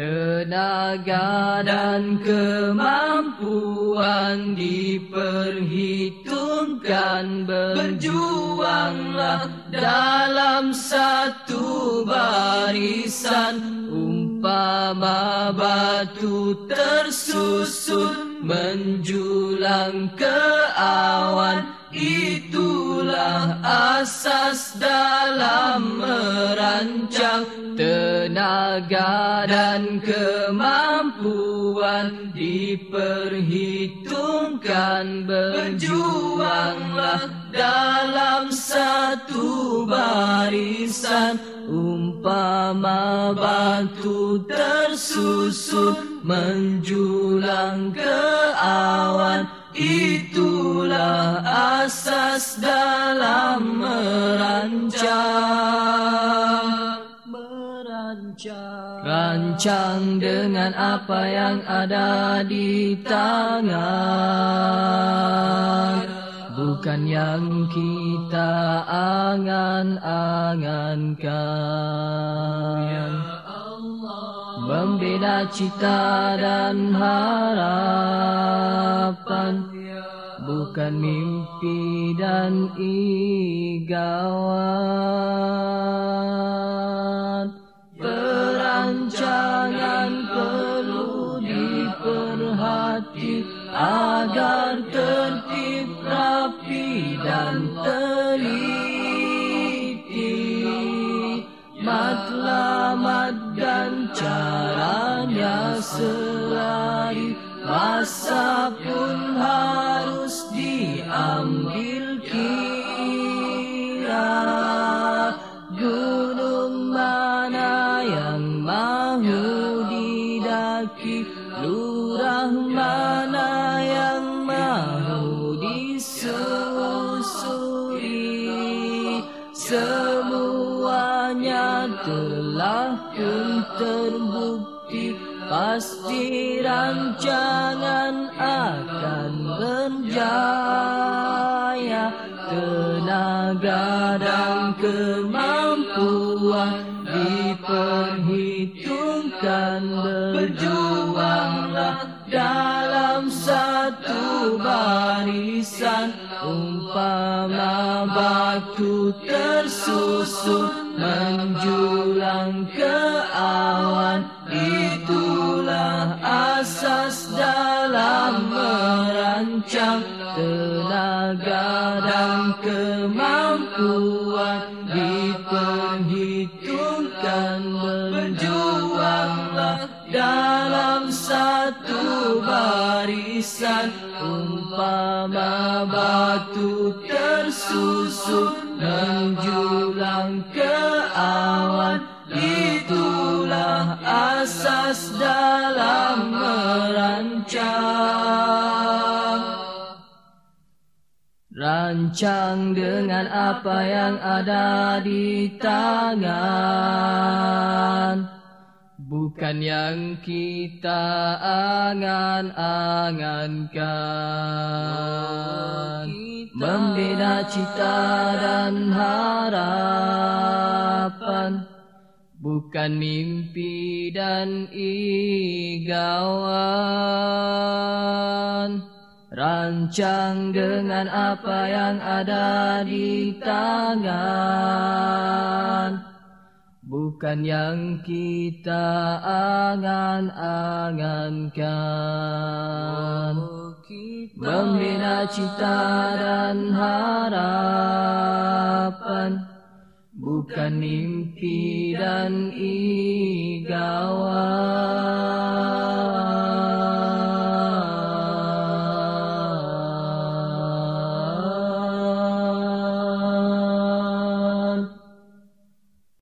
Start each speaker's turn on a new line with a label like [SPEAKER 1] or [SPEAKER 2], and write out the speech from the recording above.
[SPEAKER 1] Tenaga dan kemampuan diperhitungkan. Berjuanglah dalam satu barisan. Umpama batu tersusun menjulang ke awan Itulah asas dalam merancang tenaga dan kemampuan diperhitungkan. Berjuanglah dalam satu barisan. Umpama batu tersusun menjulang ke awan Itulah asas dalam merancang Rancang. Dengan apa yang ada di tangan. Bukan yang kita angan-angankan. Membina cita dan harapan. Bukan mimpi dan igawan Agar tertib rapi dan teliti. Matlamat dan caranya selari Masa pun harus diambil kira. Gunung mana yang mahu Lurah mana yang mahu disusuri Semuanya telah pun terbukti. Pasti rancangan akan berjaya. Tenaga dan kemampuan diperhitungkan Berjuanglah dalam satu barisan. Umpama batu tersusun menjulang ke awan Itulah asas dalam merancang tenaga dan kemampuan barisan umpama batu tersusun menjulang ke awan Itulah asas dalam merancang. Rancang dengan apa yang ada di tangan Bukan yang kita angan-angankan. Membina cita dan harapan. Bukan mimpi dan igawan Rancang dengan apa yang ada di tangan Bukan yang kita angan-angankan. Membina cita dan harapan. Bukan mimpi dan igawan